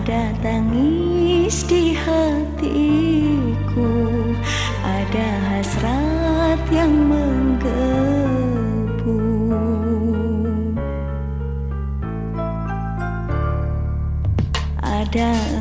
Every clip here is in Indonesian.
Ada tangis di hatiku. Ada hasrat yang menggebu. Ada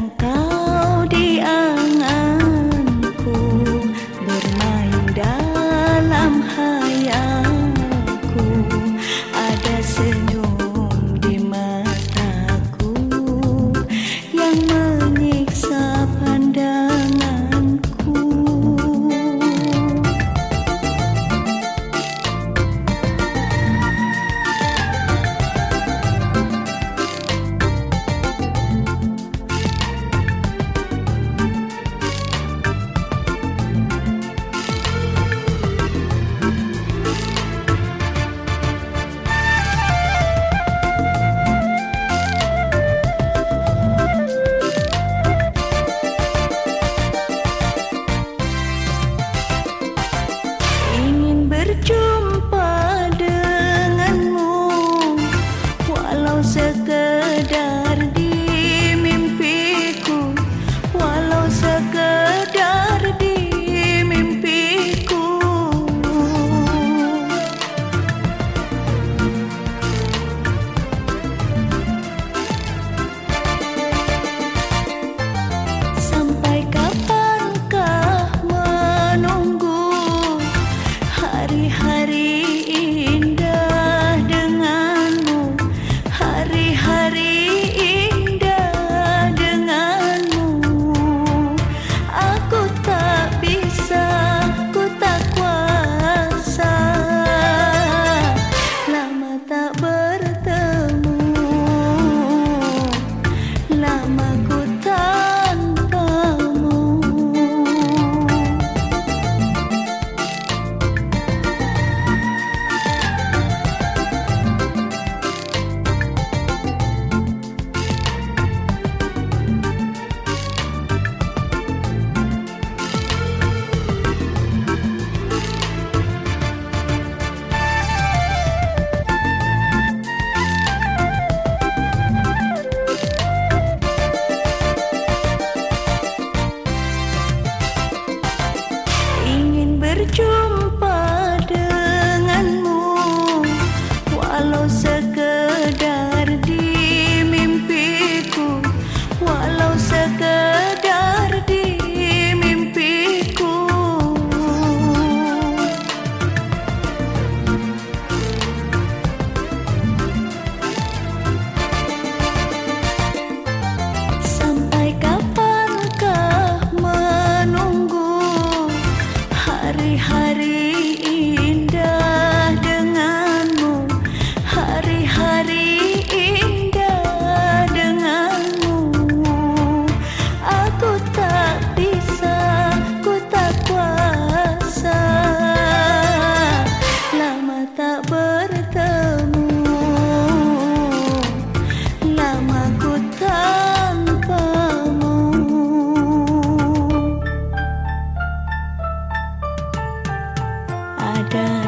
kalau down.